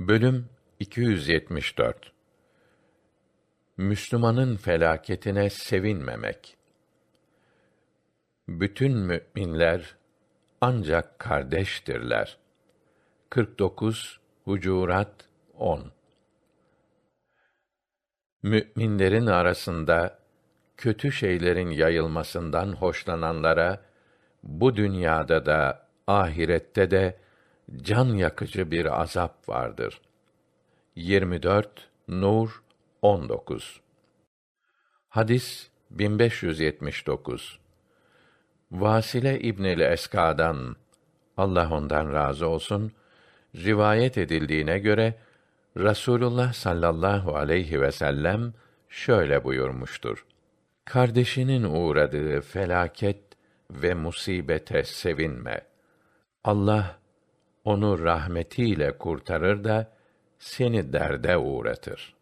Bölüm 274 Müslümanın felaketine sevinmemek. Bütün müminler ancak kardeştirler. 49 Hucurat 10 Müminlerin arasında kötü şeylerin yayılmasından hoşlananlara bu dünyada da ahirette de can yakıcı bir azap vardır. 24 Nur 19 Hadis 1579 Vasile İbnül Eska'dan Allah ondan razı olsun rivayet edildiğine göre Rasulullah sallallahu aleyhi ve sellem şöyle buyurmuştur. Kardeşinin uğradığı felaket ve musibete sevinme. Allah onu rahmetiyle kurtarır da seni derde uğratır.